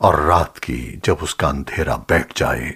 और रात की जब उसका अंधेरा बैठ जाए